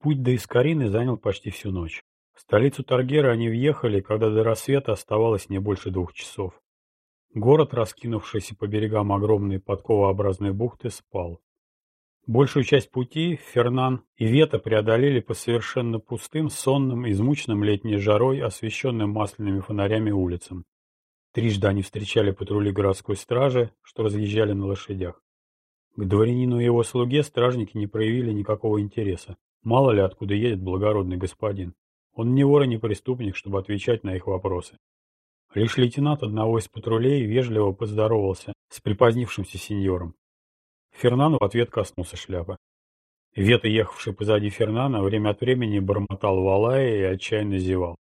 Путь до Искарины занял почти всю ночь. В столицу Таргера они въехали, когда до рассвета оставалось не больше двух часов. Город, раскинувшийся по берегам огромной подковообразной бухты, спал. Большую часть пути Фернан и Вета преодолели по совершенно пустым, сонным, измученным летней жарой, освещенным масляными фонарями улицам. Трижды они встречали патрули городской стражи, что разъезжали на лошадях. К дворянину и его слуге стражники не проявили никакого интереса. Мало ли откуда едет благородный господин. Он не вор и не преступник, чтобы отвечать на их вопросы. Лишь лейтенант одного из патрулей вежливо поздоровался с припозднившимся сеньором. Фернан в ответ коснулся шляпы. Вета, ехавший позади Фернана, время от времени бормотал валая и отчаянно зевал.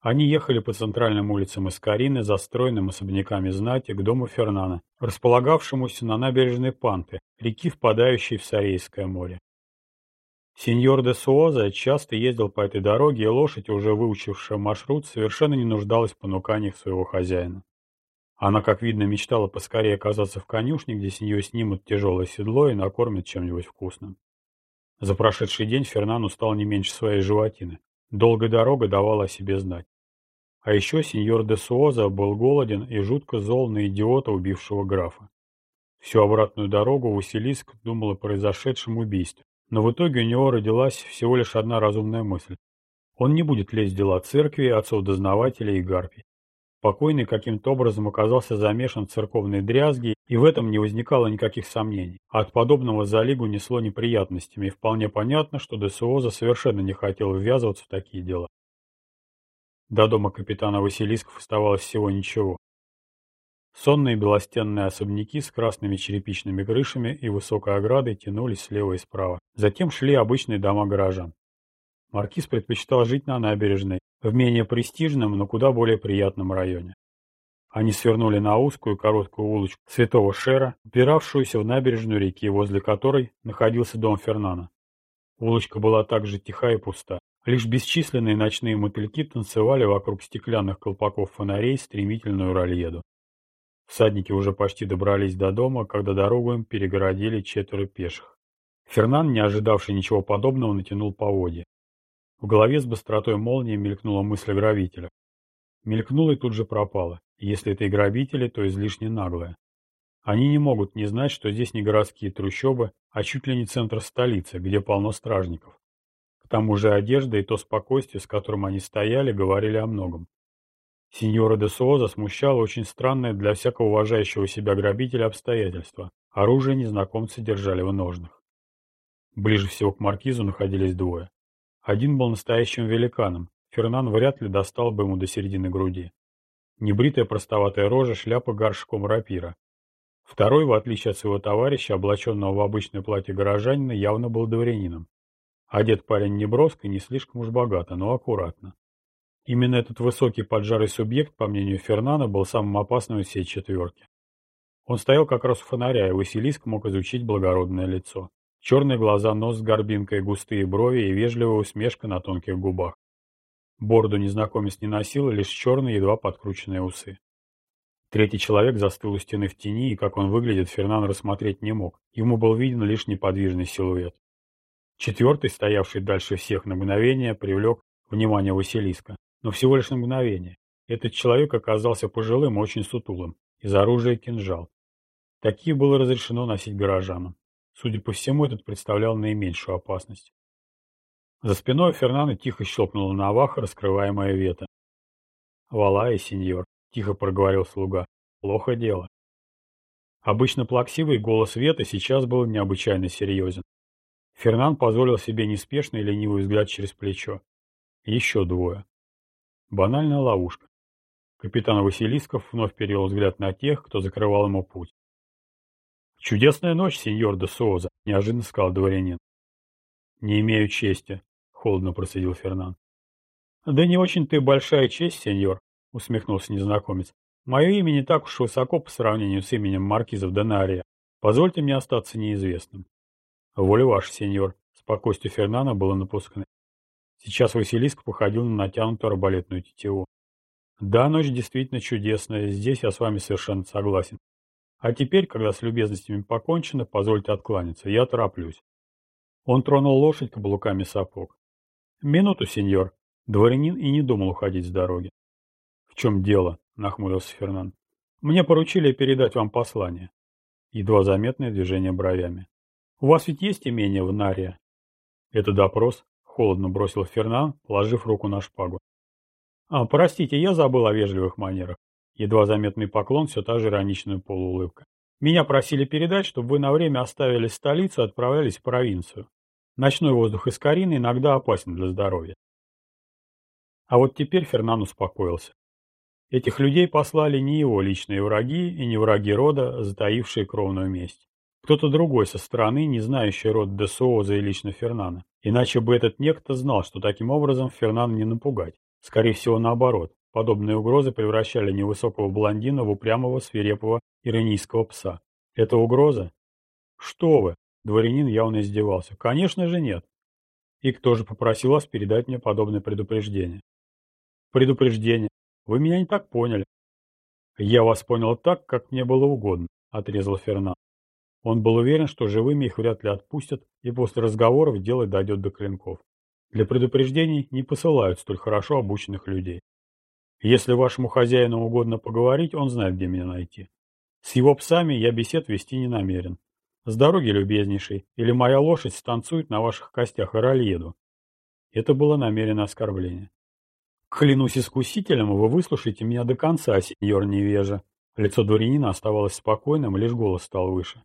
Они ехали по центральным улицам Искарины, застроенным особняками знати, к дому Фернана, располагавшемуся на набережной Панты, реки, впадающей в Сарейское море. Сеньор де Суоза часто ездил по этой дороге, и лошадь, уже выучившая маршрут, совершенно не нуждалась в понуканиях своего хозяина. Она, как видно, мечтала поскорее оказаться в конюшне, где с нее снимут тяжелое седло и накормят чем-нибудь вкусным. За прошедший день Фернан устал не меньше своей животины. Долгая дорога давала о себе знать. А еще сеньор де Суоза был голоден и жутко зол на идиота, убившего графа. Всю обратную дорогу Василиск думал о произошедшем убийстве. Но в итоге у него родилась всего лишь одна разумная мысль. Он не будет лезть в дела церкви, отцов-дознавателей и гарпий. Покойный каким-то образом оказался замешан в церковной дрязге, и в этом не возникало никаких сомнений. А от подобного залигу несло неприятностями, и вполне понятно, что Десуоза совершенно не хотел ввязываться в такие дела. До дома капитана Василисков оставалось всего ничего. Сонные белостенные особняки с красными черепичными крышами и высокой оградой тянулись слева и справа. Затем шли обычные дома горожан. Маркиз предпочитал жить на набережной, в менее престижном, но куда более приятном районе. Они свернули на узкую короткую улочку Святого Шера, упиравшуюся в набережную реки, возле которой находился дом Фернана. Улочка была также тиха и пуста. Лишь бесчисленные ночные мотыльки танцевали вокруг стеклянных колпаков фонарей стремительную рольеду. Всадники уже почти добрались до дома, когда дорогу им перегородили четверо пеших. Фернан, не ожидавший ничего подобного, натянул поводья. В голове с быстротой молнии мелькнула мысль о грабителях. Мелькнула и тут же пропала. Если это и грабители, то излишне наглые. Они не могут не знать, что здесь не городские трущобы, а чуть ли не центр столицы, где полно стражников. К тому же одежда и то спокойствие, с которым они стояли, говорили о многом. Сеньора де Суоза смущало очень странное для всякого уважающего себя грабителя обстоятельство. Оружие незнакомцы держали в ножнах. Ближе всего к маркизу находились двое. Один был настоящим великаном. Фернан вряд ли достал бы ему до середины груди. Небритая простоватая рожа, шляпа горшком рапира. Второй, в отличие от своего товарища, облаченного в обычное платье горожанина, явно был дворянином. Одет парень не броско и не слишком уж богато, но аккуратно. Именно этот высокий поджарый субъект, по мнению Фернана, был самым опасным из всей четверки. Он стоял как раз у фонаря, и Василиск мог изучить благородное лицо. Черные глаза, нос с горбинкой, густые брови и вежливая усмешка на тонких губах. Бороду незнакомец не носил, лишь черные, едва подкрученные усы. Третий человек застыл у стены в тени, и как он выглядит, Фернан рассмотреть не мог. Ему был виден лишь неподвижный силуэт. Четвертый, стоявший дальше всех на мгновение, привлек внимание Василиска. Но всего лишь на мгновение. Этот человек оказался пожилым, очень сутулым. Из оружия кинжал. Такие было разрешено носить горожанам. Судя по всему, этот представлял наименьшую опасность. За спиной Фернана тихо щелкнула наваха, раскрываемая вета. «Валай, сеньор», — тихо проговорил слуга. «Плохо дело». Обычно плаксивый голос Вета сейчас был необычайно серьезен. Фернан позволил себе неспешный ленивый взгляд через плечо. Еще двое. Банальная ловушка. Капитан Василисков вновь перевел взгляд на тех, кто закрывал ему путь. «Чудесная ночь, сеньор де Соуза», — неожиданно сказал дворянин. «Не имею чести», — холодно процедил Фернан. «Да не очень ты большая честь, сеньор», — усмехнулся незнакомец. «Мое имя не так уж высоко по сравнению с именем маркизов Донария. Позвольте мне остаться неизвестным». «Воля ваша, сеньор», — спокойствие Фернана было напускным. Сейчас Василиск походил на натянутую арбалетную тетиву. Да, ночь действительно чудесная, здесь я с вами совершенно согласен. А теперь, когда с любезностями покончено, позвольте откланяться, я тороплюсь. Он тронул лошадь каблуками сапог. «Минуту, сеньор». Дворянин и не думал уходить с дороги. «В чем дело?» — нахмурился Фернан. «Мне поручили передать вам послание». Едва заметное движение бровями. «У вас ведь есть имение в Нария?» «Это допрос», — холодно бросил Фернан, положив руку на шпагу. «А, простите, я забыл о вежливых манерах». Едва заметный поклон, все та же ироничная полуулыбка. «Меня просили передать, чтобы вы на время оставили столицу и отправлялись в провинцию. Ночной воздух из Карины иногда опасен для здоровья. А вот теперь Фернан успокоился. Этих людей послали не его личные враги и не враги рода, затаившие кровную месть. Кто-то другой со стороны, не знающий род Десуоза и лично Фернана. Иначе бы этот некто знал, что таким образом Фернан не напугать. Скорее всего, наоборот. Подобные угрозы превращали невысокого блондина в упрямого, свирепого, иронийского пса. Это угроза? Что вы? Дворянин явно издевался. Конечно же нет. И кто же попросил вас передать мне подобное предупреждение? Предупреждение. Вы меня не так поняли. Я вас понял так, как мне было угодно, отрезал Фернан. Он был уверен, что живыми их вряд ли отпустят, и после разговоров дело дойдет до клинков. Для предупреждений не посылают столь хорошо обученных людей. Если вашему хозяину угодно поговорить, он знает, где меня найти. С его псами я бесед вести не намерен. С дороги, любезнейший, или моя лошадь станцует на ваших костях и ральеду. Это было намеренное оскорбление. Клянусь искусителем, вы выслушаете меня до конца, сеньор невежа. Лицо дворянина оставалось спокойным, лишь голос стал выше.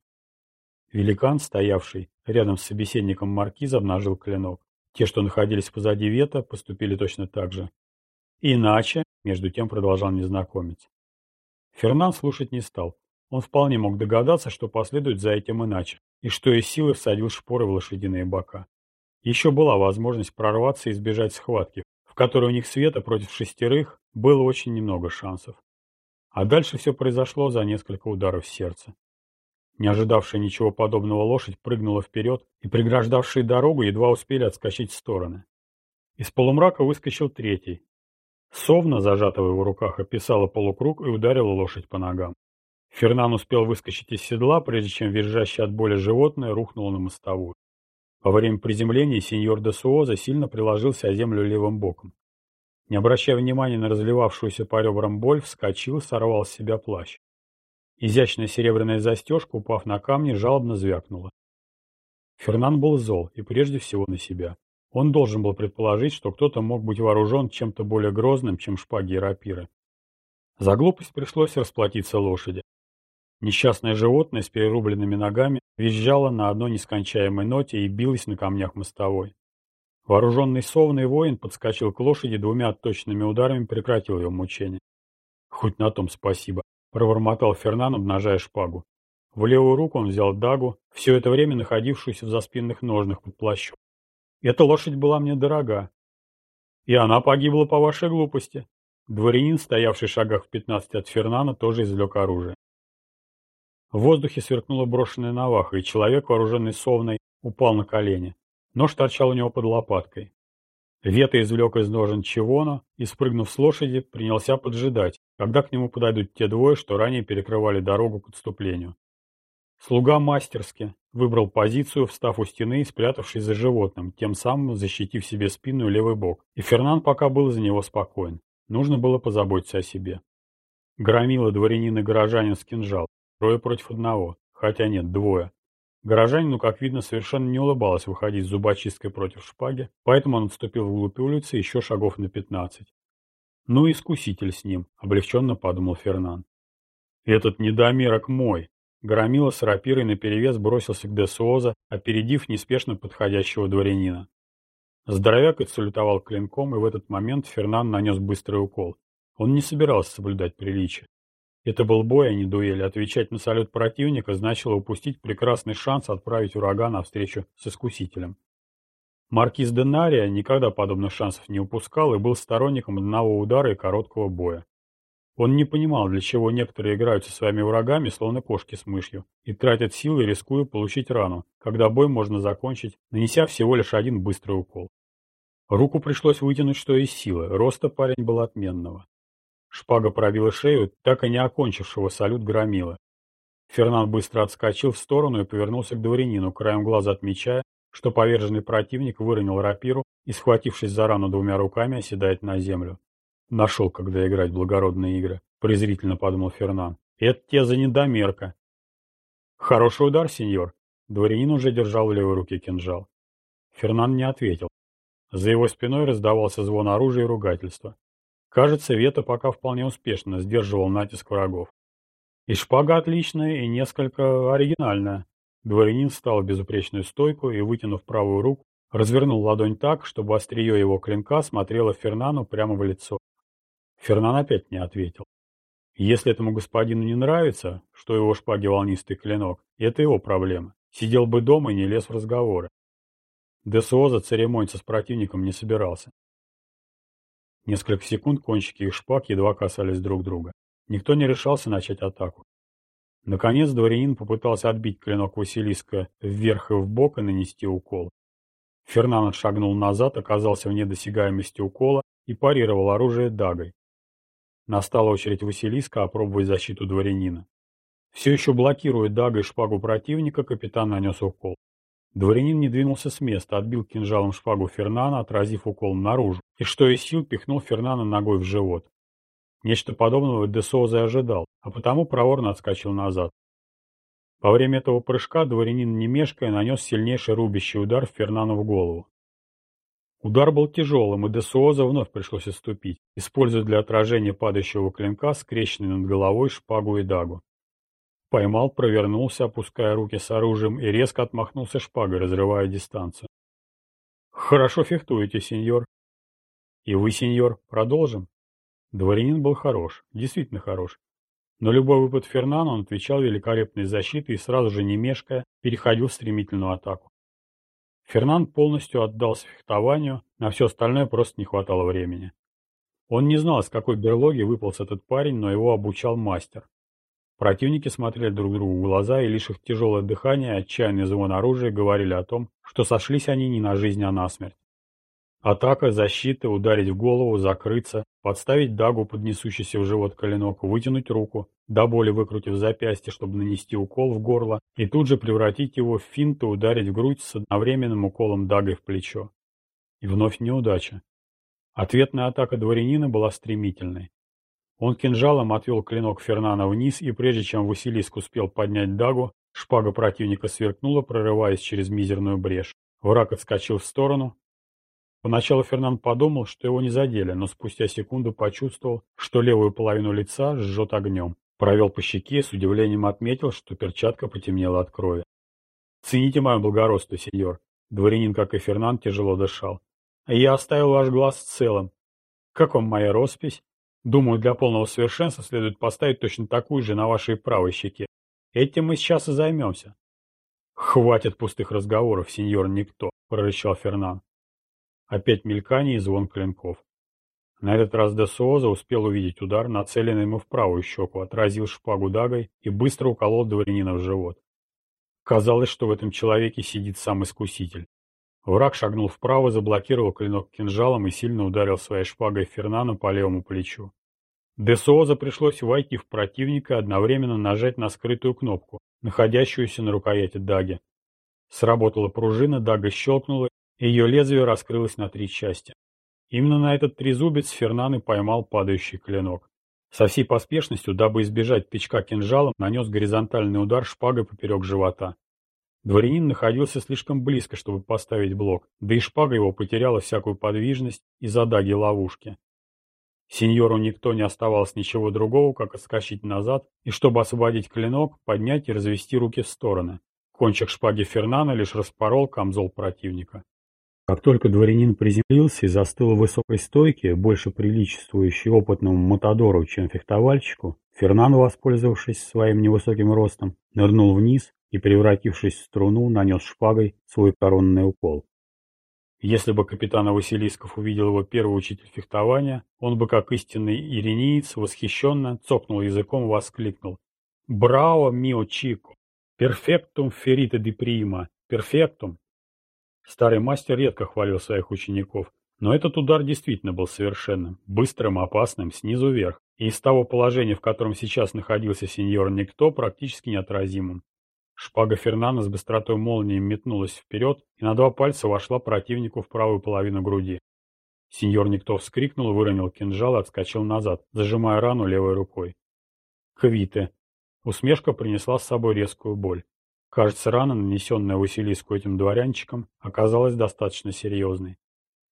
Великан, стоявший рядом с собеседником маркиза, обнажил клинок. Те, что находились позади Вета, поступили точно так же. Иначе, между тем продолжал незнакомец. Фернан слушать не стал. Он вполне мог догадаться, что последует за этим иначе, и что из силы всадил шпоры в лошадиные бока. Еще была возможность прорваться и избежать схватки, в которой у них света против шестерых было очень немного шансов. А дальше все произошло за несколько ударов сердца. Не ожидавшая ничего подобного лошадь прыгнула вперед, и преграждавшие дорогу едва успели отскочить в стороны. Из полумрака выскочил третий. Совна, зажатая в его руках, описала полукруг и ударила лошадь по ногам. Фернан успел выскочить из седла, прежде чем визжащее от боли животное рухнуло на мостовую. Во время приземления сеньор де Суоза сильно приложился о землю левым боком. Не обращая внимания на разливавшуюся по ребрам боль, вскочил и сорвал с себя плащ. Изящная серебряная застежка, упав на камни, жалобно звякнула. Фернан был зол, и прежде всего на себя. Он должен был предположить, что кто-то мог быть вооружен чем-то более грозным, чем шпаги и рапиры. За глупость пришлось расплатиться лошади. Несчастное животное с перерубленными ногами визжало на одной нескончаемой ноте и билось на камнях мостовой. Вооруженный совный воин подскочил к лошади двумя точными ударами прекратил ее мучение. «Хоть на том спасибо», — пробормотал Фернан, обнажая шпагу. В левую руку он взял дагу, все это время находившуюся в заспинных ножнах под плащом. «Эта лошадь была мне дорога. И она погибла по вашей глупости». Дворянин, стоявший в шагах в пятнадцати от Фернана, тоже извлек оружие. В воздухе сверкнула брошенная наваха, и человек, вооруженный совной, упал на колени. Нож торчал у него под лопаткой. Вета извлек из ножен чевона и, спрыгнув с лошади, принялся поджидать, когда к нему подойдут те двое, что ранее перекрывали дорогу к отступлению. Слуга мастерски выбрал позицию, встав у стены и спрятавшись за животным, тем самым защитив себе спину и левый бок. И Фернан пока был за него спокоен. Нужно было позаботиться о себе. Громила дворянин и горожанин с кинжал. Трое против одного. Хотя нет, двое. Горожанину, как видно, совершенно не улыбалось выходить с зубочисткой против шпаги, поэтому он отступил вглубь улицы еще шагов на пятнадцать. «Ну, искуситель с ним», — облегченно подумал Фернан. «Этот недомерок мой!» Громила с рапирой наперевес бросился к Десуоза, опередив неспешно подходящего дворянина. Здоровяк отсалютовал клинком, и в этот момент Фернан нанес быстрый укол. Он не собирался соблюдать приличие. Это был бой, а не дуэль. Отвечать на салют противника значило упустить прекрасный шанс отправить врага на встречу с искусителем. Маркиз Денария никогда подобных шансов не упускал и был сторонником одного удара и короткого боя. Он не понимал, для чего некоторые играют со своими врагами, словно кошки с мышью, и тратят силы, рискуя получить рану, когда бой можно закончить, нанеся всего лишь один быстрый укол. Руку пришлось вытянуть что из силы, роста парень был отменного. Шпага пробила шею, так и не окончившего салют громила. Фернан быстро отскочил в сторону и повернулся к дворянину, краем глаза отмечая, что поверженный противник выронил рапиру и, схватившись за рану двумя руками, оседает на землю. Нашел, когда играть благородные игры, презрительно подумал Фернан. Это те за недомерка. Хороший удар, сеньор. Дворянин уже держал в левой руке кинжал. Фернан не ответил. За его спиной раздавался звон оружия и ругательства. Кажется, Вета пока вполне успешно сдерживал натиск врагов. И шпага отличная, и несколько оригинальная. Дворянин встал в безупречную стойку и, вытянув правую руку, развернул ладонь так, чтобы острие его клинка смотрело Фернану прямо в лицо. Фернан опять не ответил. Если этому господину не нравится, что его шпаге волнистый клинок, это его проблема. Сидел бы дома и не лез в разговоры. Десуоза церемониться с противником не собирался. Несколько секунд кончики их шпаг едва касались друг друга. Никто не решался начать атаку. Наконец дворянин попытался отбить клинок Василиска вверх и вбок и нанести укол. Фернандо шагнул назад, оказался в недосягаемости укола и парировал оружие дагой. Настала очередь Василиска опробовать защиту дворянина. Все еще блокируя дагой шпагу противника, капитан нанес укол. Дворянин не двинулся с места, отбил кинжалом шпагу Фернана, отразив укол наружу, и что из сил пихнул Фернана ногой в живот. Нечто подобного Десоза ожидал, а потому проворно отскочил назад. Во время этого прыжка дворянин, не мешкая, нанес сильнейший рубящий удар Фернану в голову. Удар был тяжелым, и Десуоза вновь пришлось отступить, используя для отражения падающего клинка скрещенный над головой шпагу и дагу. Поймал, провернулся, опуская руки с оружием, и резко отмахнулся шпагой, разрывая дистанцию. «Хорошо фехтуете, сеньор». «И вы, сеньор, продолжим?» Дворянин был хорош, действительно хорош. Но любой выпад Фернана он отвечал великолепной защитой и сразу же, не мешкая, переходил в стремительную атаку. Фернан полностью отдался фехтованию, на все остальное просто не хватало времени. Он не знал, с какой берлоги выполз этот парень, но его обучал мастер. Противники смотрели друг другу в глаза, и лишь их тяжелое дыхание отчаянный звон оружия говорили о том, что сошлись они не на жизнь, а на смерть. Атака, защита, ударить в голову, закрыться, подставить дагу под несущийся в живот коленок, вытянуть руку, до боли выкрутив запястье, чтобы нанести укол в горло, и тут же превратить его в финт и ударить в грудь с одновременным уколом дагой в плечо. И вновь неудача. Ответная атака дворянина была стремительной. Он кинжалом отвел клинок Фернана вниз, и прежде чем Василиск успел поднять дагу, шпага противника сверкнула, прорываясь через мизерную брешь. Враг отскочил в сторону. Поначалу Фернан подумал, что его не задели, но спустя секунду почувствовал, что левую половину лица жжет огнем. Провел по щеке с удивлением отметил, что перчатка потемнела от крови. «Цените мое благородство, сеньор». Дворянин, как и Фернан, тяжело дышал. «Я оставил ваш глаз целым. Как вам моя роспись?» Думаю, для полного совершенства следует поставить точно такую же на вашей правой щеке. Этим мы сейчас и займемся. Хватит пустых разговоров, сеньор Никто, прорычал Фернан. Опять мелькание и звон клинков. На этот раз де Суоза успел увидеть удар, нацеленный ему в правую щеку, отразил шпагу дагой и быстро уколол дворянина в живот. Казалось, что в этом человеке сидит сам искуситель. Враг шагнул вправо, заблокировал клинок кинжалом и сильно ударил своей шпагой Фернану по левому плечу. Десуоза пришлось войти в противника и одновременно нажать на скрытую кнопку, находящуюся на рукояти даги. Сработала пружина, дага щелкнула, и ее лезвие раскрылось на три части. Именно на этот трезубец Фернан и поймал падающий клинок. Со всей поспешностью, дабы избежать тычка кинжалом, нанес горизонтальный удар шпагой поперек живота. Дворянин находился слишком близко, чтобы поставить блок, да и шпага его потеряла всякую подвижность из-за даги ловушки. Сеньору никто не оставалось ничего другого, как отскочить назад, и чтобы освободить клинок, поднять и развести руки в стороны. Кончик шпаги Фернана лишь распорол камзол противника. Как только дворянин приземлился и застыл в высокой стойке, больше приличествующей опытному матадору, чем фехтовальщику, Фернан, воспользовавшись своим невысоким ростом, нырнул вниз и, превратившись в струну, нанес шпагой свой коронный укол. Если бы капитан Василисков увидел его первый учитель фехтования, он бы, как истинный иринеец, восхищенно цокнул языком воскликнул. «Браво, мио Чико! Перфектум феррита де прима! Перфектум!» Старый мастер редко хвалил своих учеников, но этот удар действительно был совершенным, быстрым, опасным, снизу вверх, и из того положения, в котором сейчас находился сеньор Никто, практически неотразимым. Шпага Фернана с быстротой молнии метнулась вперед и на два пальца вошла противнику в правую половину груди. Сеньор Никто вскрикнул, выронил кинжал и отскочил назад, зажимая рану левой рукой. Квиты. Усмешка принесла с собой резкую боль. Кажется, рана, нанесенная Василиску этим дворянчиком, оказалась достаточно серьезной.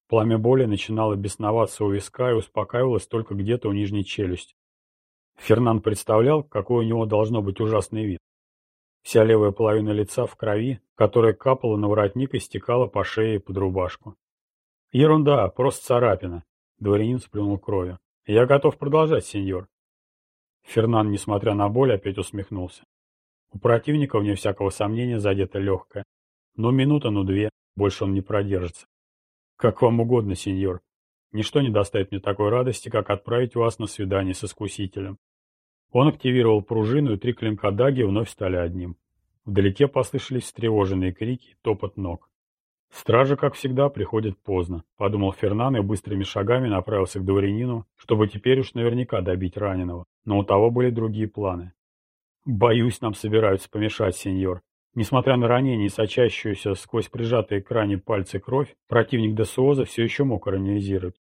Пламя боли начинало бесноваться у виска и успокаивалось только где-то у нижней челюсти. Фернан представлял, какой у него должно быть ужасный вид. Вся левая половина лица в крови, которая капала на воротник и стекала по шее и под рубашку. Ерунда, просто царапина. Дворянин сплюнул кровью. Я готов продолжать, сеньор. Фернан, несмотря на боль, опять усмехнулся. У противника, вне всякого сомнения, задето легкое. Но минута, ну две, больше он не продержится. Как вам угодно, сеньор. Ничто не доставит мне такой радости, как отправить вас на свидание с искусителем. Он активировал пружину, и три клинка даги вновь стали одним. Вдалеке послышались встревоженные крики, топот ног. «Стража, как всегда, приходит поздно», — подумал Фернан и быстрыми шагами направился к дворянину, чтобы теперь уж наверняка добить раненого. Но у того были другие планы. «Боюсь, нам собираются помешать, сеньор. Несмотря на ранение и сочащуюся сквозь прижатые к ране пальцы кровь, противник Десуоза все еще мог организировать.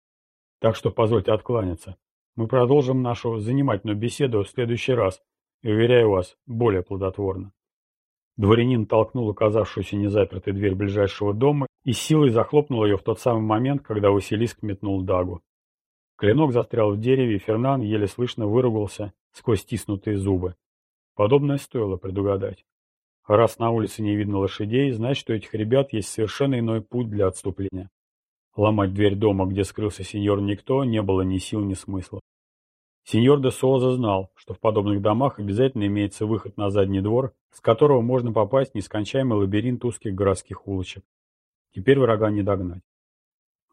Так что позвольте откланяться. Мы продолжим нашу занимательную беседу в следующий раз, и, уверяю вас, более плодотворно. Дворянин толкнул оказавшуюся незапертой дверь ближайшего дома и силой захлопнул ее в тот самый момент, когда Василиск метнул дагу. Клинок застрял в дереве, и Фернан еле слышно выругался сквозь стиснутые зубы. Подобное стоило предугадать. Раз на улице не видно лошадей, значит, у этих ребят есть совершенно иной путь для отступления. Ломать дверь дома, где скрылся сеньор Никто, не было ни сил, ни смысла. Сеньор де Суоза знал, что в подобных домах обязательно имеется выход на задний двор, с которого можно попасть в нескончаемый лабиринт узких городских улочек. Теперь врага не догнать.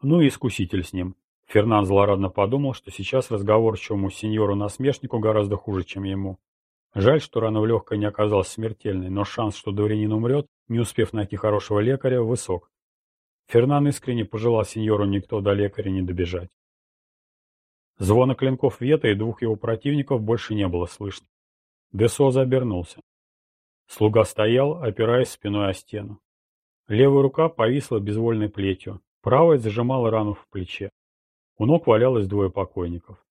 Ну и искуситель с ним. Фернан злорадно подумал, что сейчас разговорчивому сеньору-насмешнику гораздо хуже, чем ему. Жаль, что рана в легкой не оказалась смертельной, но шанс, что дворянин умрет, не успев найти хорошего лекаря, высок. Фернан искренне пожелал сеньору никто до лекаря не добежать. Звона клинков Вета и двух его противников больше не было слышно. Десоза обернулся. Слуга стоял, опираясь спиной о стену. Левая рука повисла безвольной плетью, правая зажимала рану в плече. У ног валялось двое покойников.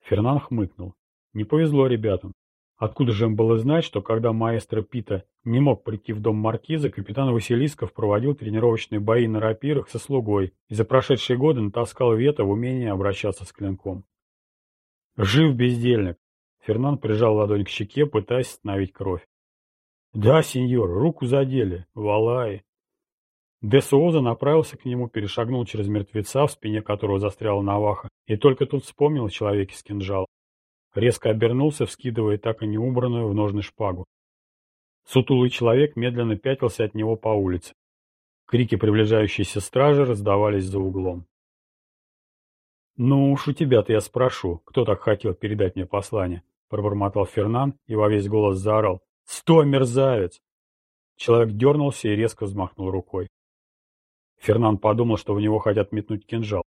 Фернан хмыкнул. Не повезло ребятам. Откуда же им было знать, что когда маэстро Пита не мог прийти в дом маркиза, капитан Василисков проводил тренировочные бои на рапирах со слугой и за прошедшие годы натаскал Вета в умении обращаться с клинком. «Жив бездельник!» Фернан прижал ладонь к щеке, пытаясь остановить кровь. «Да, сеньор, руку задели. Валай!» Десуоза направился к нему, перешагнул через мертвеца, в спине которого застряла наваха, и только тут вспомнил о человеке с кинжалом. Резко обернулся, вскидывая так и не убранную в ножны шпагу. Сутулый человек медленно пятился от него по улице. Крики приближающейся стражи раздавались за углом. «Ну уж у тебя-то я спрошу, кто так хотел передать мне послание?» Пробормотал Фернан и во весь голос заорал. «Стой, мерзавец!» Человек дернулся и резко взмахнул рукой. Фернан подумал, что в него хотят метнуть кинжал.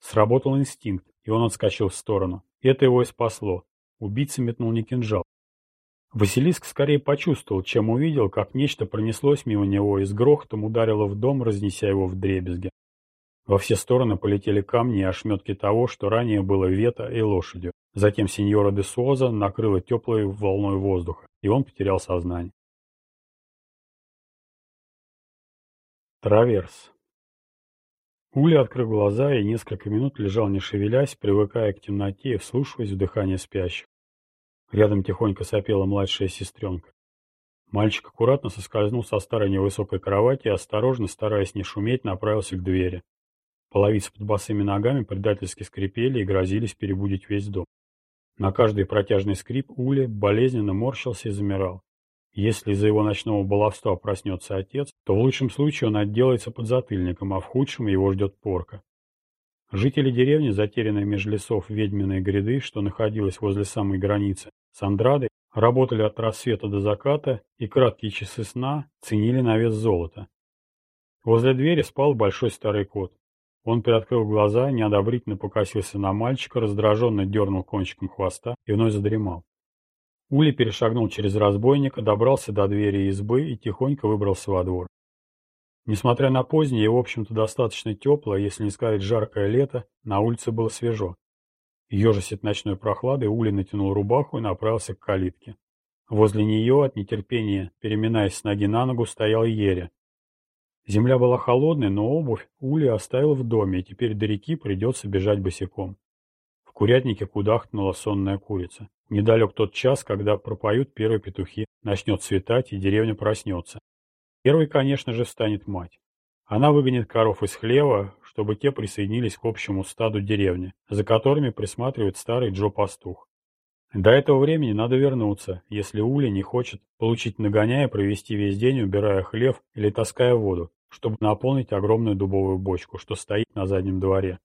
Сработал инстинкт, и он отскочил в сторону. Это его и спасло. Убийца метнул не кинжал. Василиск скорее почувствовал, чем увидел, как нечто пронеслось мимо него и с грохотом ударило в дом, разнеся его в дребезги. Во все стороны полетели камни и ошметки того, что ранее было вето и лошадью. Затем сеньора де Суоза накрыло теплой волной воздуха, и он потерял сознание. Траверс. Уля открыл глаза и несколько минут лежал не шевелясь, привыкая к темноте и вслушиваясь в дыхание спящих. Рядом тихонько сопела младшая сестренка. Мальчик аккуратно соскользнул со старой невысокой кровати и, осторожно, стараясь не шуметь, направился к двери. Половицы под босыми ногами предательски скрипели и грозились перебудить весь дом. На каждый протяжный скрип Ули болезненно морщился и замирал. Если из-за его ночного баловства проснется отец, то в лучшем случае он отделается подзатыльником, а в худшем его ждет порка. Жители деревни, затерянной меж лесов ведьминой гряды, что находилась возле самой границы, с Андрадой, работали от рассвета до заката и краткие часы сна ценили на вес золота. Возле двери спал большой старый кот. Он приоткрыл глаза, неодобрительно покосился на мальчика, раздраженно дернул кончиком хвоста и вновь задремал. Ули перешагнул через разбойника, добрался до двери избы и тихонько выбрался во двор. Несмотря на позднее и, в общем-то, достаточно теплое, если не сказать жаркое лето, на улице было свежо. Ежась от ночной прохлады, Ули натянул рубаху и направился к калитке. Возле нее, от нетерпения, переминаясь с ноги на ногу, стоял Ере. Земля была холодной, но обувь Ули оставил в доме, и теперь до реки придется бежать босиком. В курятнике кудахтнула сонная курица. Недалек тот час, когда пропоют первые петухи, начнет светать, и деревня проснется. Первой, конечно же, станет мать. Она выгонит коров из хлева, чтобы те присоединились к общему стаду деревни, за которыми присматривает старый Джо-пастух. До этого времени надо вернуться, если Уля не хочет получить нагоняя и провести весь день, убирая хлев или таская воду, чтобы наполнить огромную дубовую бочку, что стоит на заднем дворе.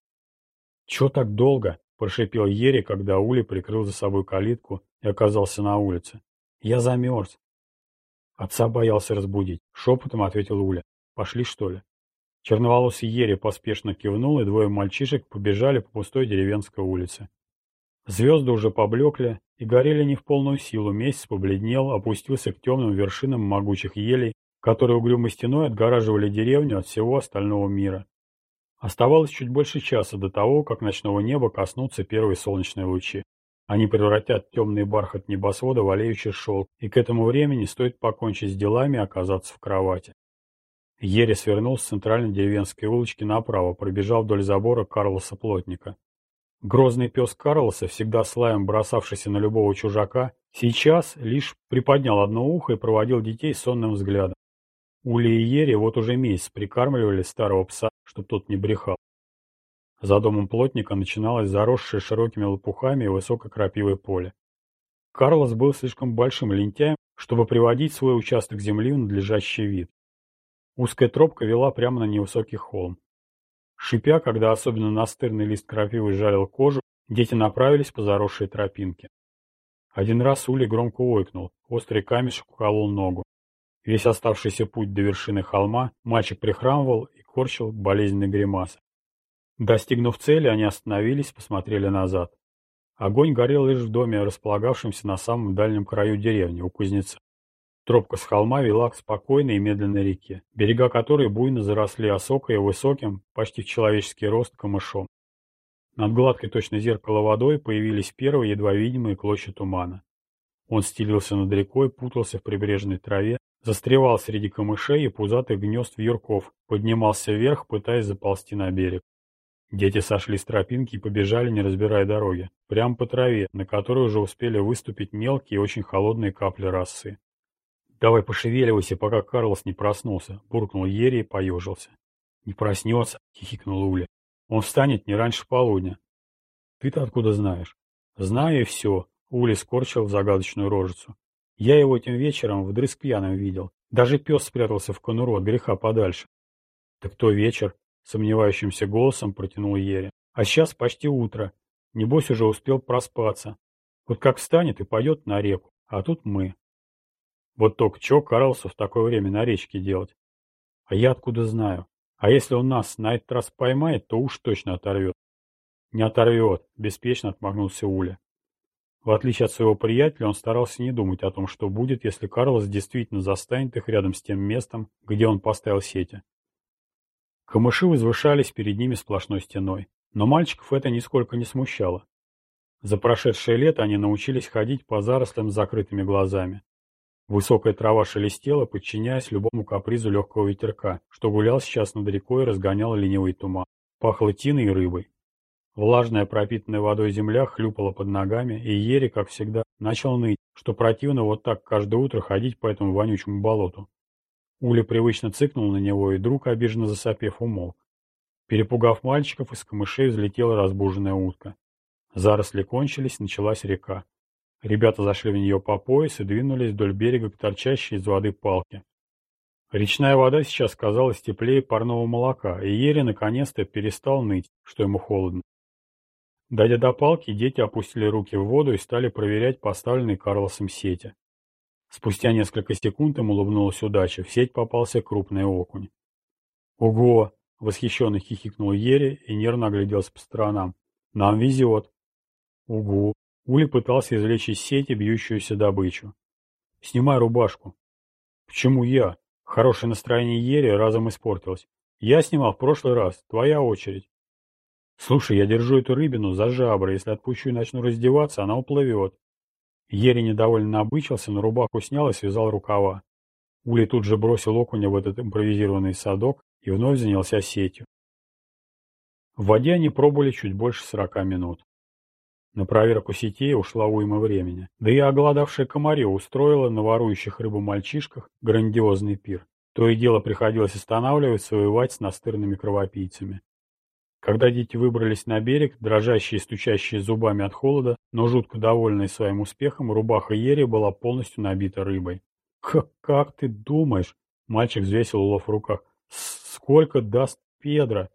«Чё так долго?» – прошипел Ери, когда Ули прикрыл за собой калитку и оказался на улице. «Я замерз. Отца боялся разбудить. Шепотом ответил Уля. Пошли, что ли? Черноволосый Ере поспешно кивнул, и двое мальчишек побежали по пустой деревенской улице. Звезды уже поблекли и горели не в полную силу. Месяц побледнел, опустился к темным вершинам могучих елей, которые угрюмой стеной отгораживали деревню от всего остального мира. Оставалось чуть больше часа до того, как ночного неба коснутся первые солнечные лучи. Они превратят темный бархат небосвода в олеющий шелк, и к этому времени стоит покончить с делами и оказаться в кровати. Ере свернул с центральной деревенской улочки направо, пробежал вдоль забора Карлоса Плотника. Грозный пес Карлоса, всегда слаем бросавшийся на любого чужака, сейчас лишь приподнял одно ухо и проводил детей сонным взглядом. Ули и Ере вот уже месяц прикармливали старого пса, чтоб тот не брехал. За домом плотника начиналось заросшее широкими лопухами и высокой крапивой поле. Карлос был слишком большим лентяем, чтобы приводить свой участок земли в надлежащий вид. Узкая тропка вела прямо на невысокий холм. Шипя, когда особенно настырный лист крапивы жалил кожу, дети направились по заросшей тропинке. Один раз Ули громко ойкнул, острый камешек уколол ногу. Весь оставшийся путь до вершины холма мальчик прихрамывал и корчил болезненные гримасы. Достигнув цели, они остановились, посмотрели назад. Огонь горел лишь в доме, располагавшемся на самом дальнем краю деревни, у кузнеца. Тропка с холма вела к спокойной и медленной реке, берега которой буйно заросли осокой и высоким, почти в человеческий рост, камышом. Над гладкой точно зеркало водой появились первые едва видимые клочья тумана. Он стелился над рекой, путался в прибрежной траве, застревал среди камышей и пузатых гнезд вьюрков, поднимался вверх, пытаясь заползти на берег. Дети сошли с тропинки и побежали, не разбирая дороги, прямо по траве, на которой уже успели выступить мелкие и очень холодные капли росы. «Давай пошевеливайся, пока Карлос не проснулся», — буркнул Ери и поежился. «Не проснется», — хихикнул Уля. «Он встанет не раньше полудня». «Ты-то откуда знаешь?» «Знаю и все», — Ули скорчил загадочную рожицу. «Я его этим вечером вдрызг пьяным видел. Даже пес спрятался в конуру от греха подальше». «Так то вечер», Сомневающимся голосом протянул Ере. А сейчас почти утро. Небось уже успел проспаться. Вот как встанет и пойдет на реку. А тут мы. Вот только чё Карлсу в такое время на речке делать? А я откуда знаю? А если он нас на этот раз поймает, то уж точно оторвет. Не оторвет, беспечно отмахнулся Уля. В отличие от своего приятеля, он старался не думать о том, что будет, если Карлос действительно застанет их рядом с тем местом, где он поставил сети. Камыши возвышались перед ними сплошной стеной, но мальчиков это нисколько не смущало. За прошедшее лето они научились ходить по зарослям с закрытыми глазами. Высокая трава шелестела, подчиняясь любому капризу легкого ветерка, что гулял сейчас над рекой и разгонял ленивый туман. Пахло тиной и рыбой. Влажная пропитанная водой земля хлюпала под ногами, и Ери, как всегда, начал ныть, что противно вот так каждое утро ходить по этому вонючему болоту. Уля привычно цыкнул на него, и друг, обиженно засопев, умолк. Перепугав мальчиков, из камышей взлетела разбуженная утка. Заросли кончились, началась река. Ребята зашли в нее по пояс и двинулись вдоль берега к торчащей из воды палке. Речная вода сейчас казалась теплее парного молока, и Ере наконец-то перестал ныть, что ему холодно. Дойдя до палки, дети опустили руки в воду и стали проверять поставленные Карлосом сети. Спустя несколько секунд ему улыбнулась удача, в сеть попался крупный окунь. «Ого!» — восхищенно хихикнул Ере и нервно огляделся по сторонам. «Нам везет!» «Угу!» Ули пытался извлечь из сети бьющуюся добычу. «Снимай рубашку». «Почему я?» Хорошее настроение Ери разом испортилось. «Я снимал в прошлый раз. Твоя очередь». «Слушай, я держу эту рыбину за жабры. Если отпущу и начну раздеваться, она уплывет». Ери недовольно набычился, но рубаху снял и связал рукава. Ули тут же бросил окуня в этот импровизированный садок и вновь занялся сетью. В воде они пробовали чуть больше сорока минут. На проверку сетей ушла уйма времени. Да и оголодавшая комаре устроила на ворующих рыбу мальчишках грандиозный пир. То и дело приходилось останавливаться и воевать с настырными кровопийцами. Когда дети выбрались на берег, дрожащие и стучащие зубами от холода, но жутко довольные своим успехом, рубаха Ери была полностью набита рыбой. «Как, как ты думаешь?» — мальчик взвесил улов в руках. «Сколько даст Педро?»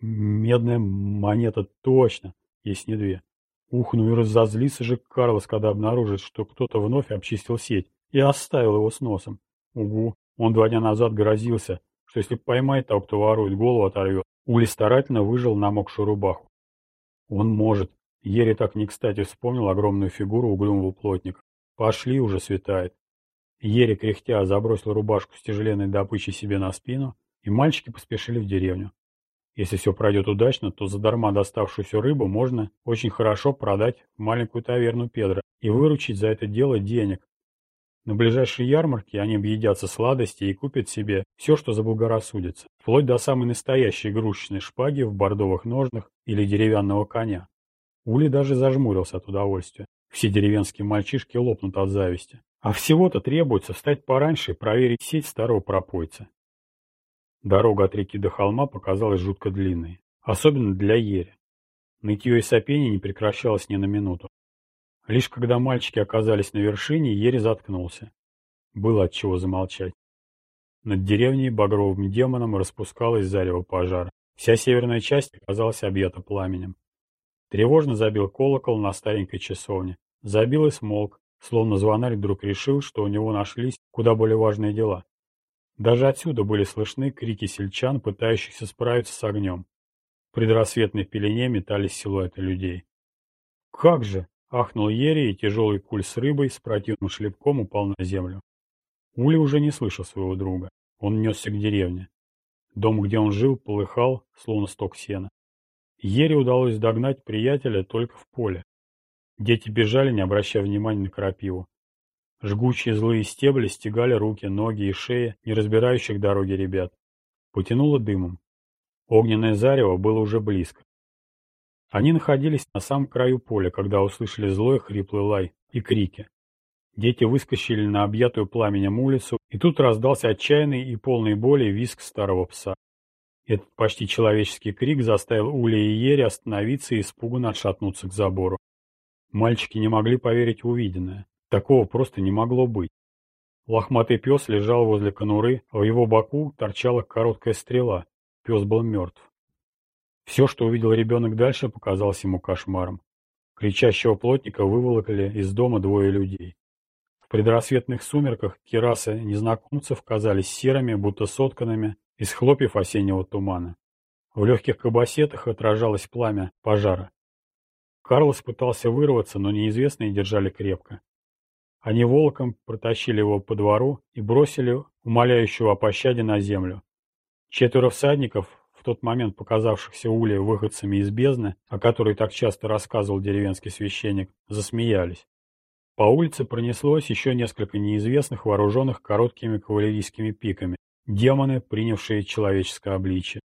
«Медная монета точно, есть не две». Ух, ну и разозлится же Карлос, когда обнаружит, что кто-то вновь обчистил сеть и оставил его с носом. Угу, он два дня назад грозился, что если поймает того, кто ворует, голову оторвет. Ули старательно выжил намокшую рубаху. Он может. Ери так не кстати вспомнил огромную фигуру угрюмого плотника. Пошли, уже светает. Ери, кряхтя, забросил рубашку с тяжеленной добычей себе на спину, и мальчики поспешили в деревню. Если все пройдет удачно, то задарма доставшуюся рыбу можно очень хорошо продать в маленькую таверну Педро и выручить за это дело денег. На ближайшей ярмарке они объедятся сладости и купят себе все, что заблагорассудится, вплоть до самой настоящей игрушечной шпаги в бордовых ножнах или деревянного коня. Ули даже зажмурился от удовольствия. Все деревенские мальчишки лопнут от зависти. А всего-то требуется встать пораньше и проверить сеть старого пропойца. Дорога от реки до холма показалась жутко длинной, особенно для Ери. Нытье и сопение не прекращалось ни на минуту. Лишь когда мальчики оказались на вершине, Ери заткнулся. Было от чего замолчать. Над деревней багровым демоном распускалось зарево пожара. Вся северная часть оказалась объята пламенем. Тревожно забил колокол на старенькой часовне. Забил и смолк, словно звонарь вдруг решил, что у него нашлись куда более важные дела. Даже отсюда были слышны крики сельчан, пытающихся справиться с огнем. В предрассветной пелене метались силуэты людей. «Как же!» — ахнул Ери, и тяжелый куль с рыбой с противным шлепком упал на землю. Ули уже не слышал своего друга. Он несся к деревне. Дом, где он жил, полыхал, словно сток сена. Ере удалось догнать приятеля только в поле. Дети бежали, не обращая внимания на крапиву. Жгучие злые стебли стегали руки, ноги и шеи неразбирающих дороги ребят. Потянуло дымом. Огненное зарево было уже близко. Они находились на самом краю поля, когда услышали злой хриплый лай и крики. Дети выскочили на объятую пламенем улицу, и тут раздался отчаянный и полный боли визг старого пса. Этот почти человеческий крик заставил Уля и Ери остановиться и испуганно отшатнуться к забору. Мальчики не могли поверить в увиденное. Такого просто не могло быть. Лохматый пес лежал возле конуры, а в его боку торчала короткая стрела. Пес был мертв. Все, что увидел ребенок дальше, показалось ему кошмаром. Кричащего плотника выволокли из дома двое людей. В предрассветных сумерках керасы незнакомцев казались серыми, будто сотканными из хлопьев осеннего тумана. В легких кабасетах отражалось пламя пожара. Карлос пытался вырваться, но неизвестные держали крепко. Они волком протащили его по двору и бросили умоляющего о пощаде на землю. Четверо всадников, в тот момент показавшихся Уле выходцами из бездны, о которой так часто рассказывал деревенский священник, засмеялись. По улице пронеслось еще несколько неизвестных, вооруженных короткими кавалерийскими пиками, демоны, принявшие человеческое обличие.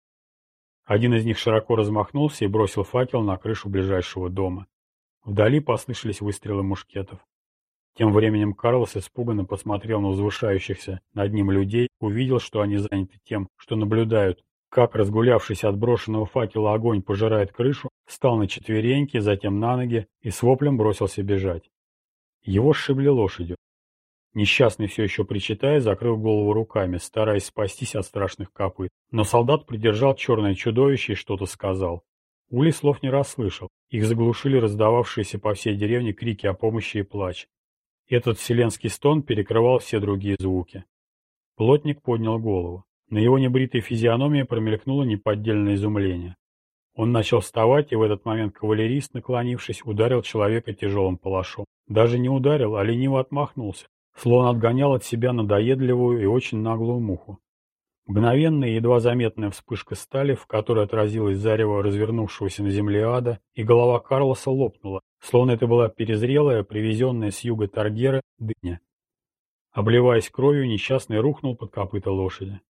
Один из них широко размахнулся и бросил факел на крышу ближайшего дома. Вдали послышались выстрелы мушкетов. Тем временем Карлос испуганно посмотрел на возвышающихся над ним людей, увидел, что они заняты тем, что наблюдают, как разгулявшийся от брошенного факела огонь пожирает крышу, встал на четвереньки, затем на ноги и с воплем бросился бежать. Его сшибли лошадью. Несчастный все еще причитая, закрыл голову руками, стараясь спастись от страшных копыт. Но солдат придержал черное чудовище и что-то сказал. Ули слов не расслышал. Их заглушили раздававшиеся по всей деревне крики о помощи и плач. Этот вселенский стон перекрывал все другие звуки. Плотник поднял голову. На его небритой физиономии промелькнуло неподдельное изумление. Он начал вставать, и в этот момент кавалерист, наклонившись, ударил человека тяжелым палашом. Даже не ударил, а лениво отмахнулся, словно отгонял от себя надоедливую и очень наглую муху. Мгновенная, едва заметная вспышка стали, в которой отразилась зарево развернувшегося на земле ада, и голова Карлоса лопнула, словно это была перезрелая, привезенная с юга Таргера, дыня. Обливаясь кровью, несчастный рухнул под копыта лошади.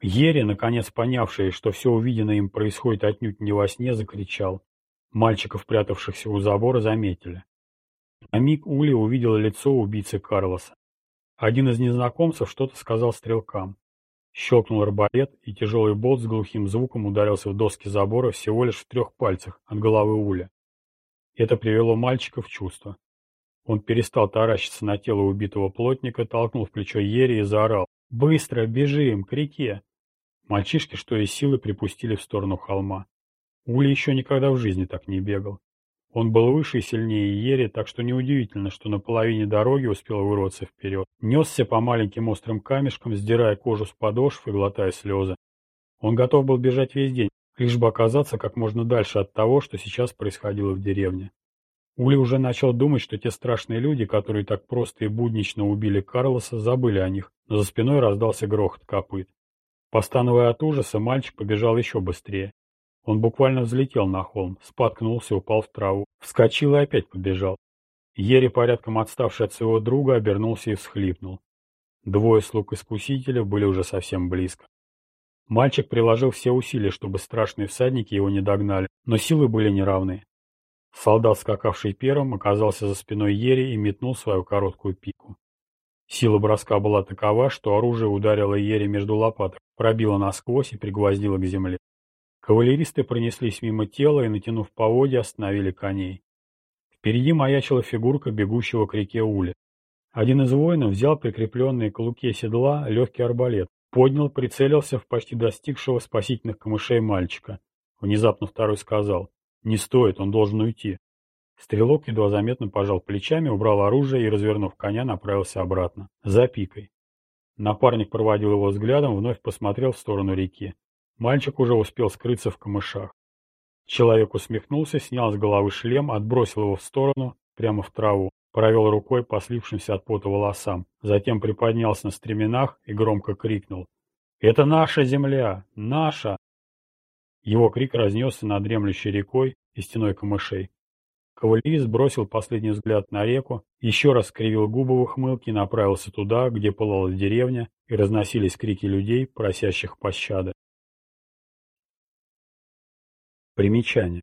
Ере, наконец понявший, что все увиденное им происходит отнюдь не во сне, закричал. Мальчиков, прятавшихся у забора, заметили. На миг Ули увидела лицо убийцы Карлоса. Один из незнакомцев что-то сказал стрелкам. Щелкнул арбалет, и тяжелый болт с глухим звуком ударился в доски забора всего лишь в трех пальцах от головы Уля. Это привело мальчика в чувство. Он перестал таращиться на тело убитого плотника, толкнул в плечо Ери и заорал. «Быстро, бежим, к реке!» Мальчишки, что из силы, припустили в сторону холма. Ули еще никогда в жизни так не бегал. Он был выше и сильнее Ери, так что неудивительно, что на половине дороги успел вырваться вперед. Несся по маленьким острым камешкам, сдирая кожу с подошв и глотая слезы. Он готов был бежать весь день, лишь бы оказаться как можно дальше от того, что сейчас происходило в деревне. Ули уже начал думать, что те страшные люди, которые так просто и буднично убили Карлоса, забыли о них, но за спиной раздался грохот копыт. Постановая от ужаса, мальчик побежал еще быстрее. Он буквально взлетел на холм, споткнулся, упал в траву, вскочил и опять побежал. Ери, порядком отставший от своего друга, обернулся и всхлипнул. Двое слуг искусителя были уже совсем близко. Мальчик приложил все усилия, чтобы страшные всадники его не догнали, но силы были неравны. Солдат, скакавший первым, оказался за спиной Ери и метнул свою короткую пику. Сила броска была такова, что оружие ударило Ери между лопаток, пробило насквозь и пригвоздило к земле. Кавалеристы пронеслись мимо тела и, натянув поводья, остановили коней. Впереди маячила фигурка бегущего к реке Ули. Один из воинов взял прикрепленный к луке седла легкий арбалет, поднял, прицелился в почти достигшего спасительных камышей мальчика. Внезапно второй сказал «Не стоит, он должен уйти». Стрелок едва заметно пожал плечами, убрал оружие и, развернув коня, направился обратно, за пикой. Напарник проводил его взглядом, вновь посмотрел в сторону реки. Мальчик уже успел скрыться в камышах. Человек усмехнулся, снял с головы шлем, отбросил его в сторону, прямо в траву, провел рукой по слившимся от пота волосам, затем приподнялся на стременах и громко крикнул. «Это наша земля! Наша!» Его крик разнесся над дремлющей рекой и стеной камышей. Кавалерист бросил последний взгляд на реку, еще раз скривил губы в ухмылке и направился туда, где пылала деревня, и разносились крики людей, просящих пощады. Примечание.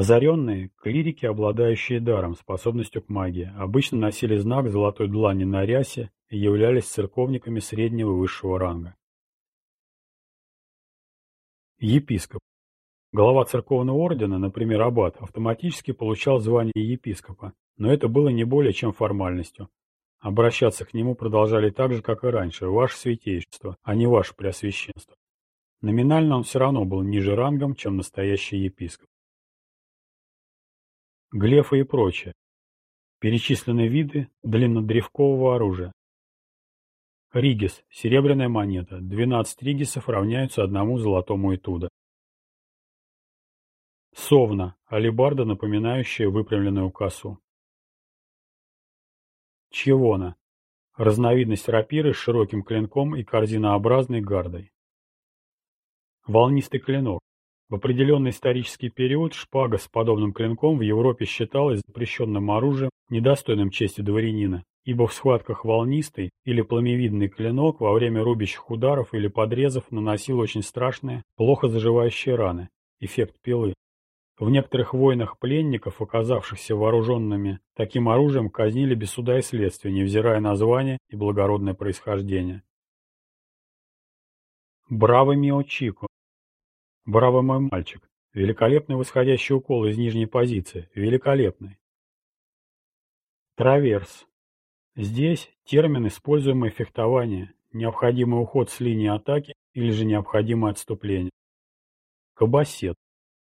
Озаренные, клирики, обладающие даром, способностью к магии, обычно носили знак золотой длани на рясе и являлись церковниками среднего и высшего ранга. Епископ. Глава церковного ордена, например, аббат, автоматически получал звание епископа, но это было не более чем формальностью. Обращаться к нему продолжали так же, как и раньше, ваше святейшество, а не ваше преосвященство. Номинально он все равно был ниже рангом, чем настоящий епископ. Глефы и прочее. Перечислены виды длиннодревкового оружия. Ригис – серебряная монета. 12 ригисов равняются одному золотому этуда. Совна – алебарда, напоминающая выпрямленную косу. Чевона – разновидность рапиры с широким клинком и корзинообразной гардой. Волнистый клинок. В определенный исторический период шпага с подобным клинком в Европе считалась запрещенным оружием, недостойным чести дворянина, ибо в схватках волнистый или пламевидный клинок во время рубящих ударов или подрезов наносил очень страшные, плохо заживающие раны, эффект пилы. В некоторых войнах пленников, оказавшихся вооруженными таким оружием, казнили без суда и следствия, невзирая на звание и благородное происхождение. Браво Мио Чико Браво, мой мальчик. Великолепный восходящий укол из нижней позиции. Великолепный. Траверс. Здесь термин, используемый в фехтовании, необходимый уход с линии атаки или же необходимое отступление. Кабасет.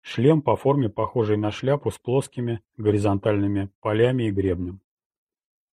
Шлем по форме, похожий на шляпу с плоскими горизонтальными полями и гребнем.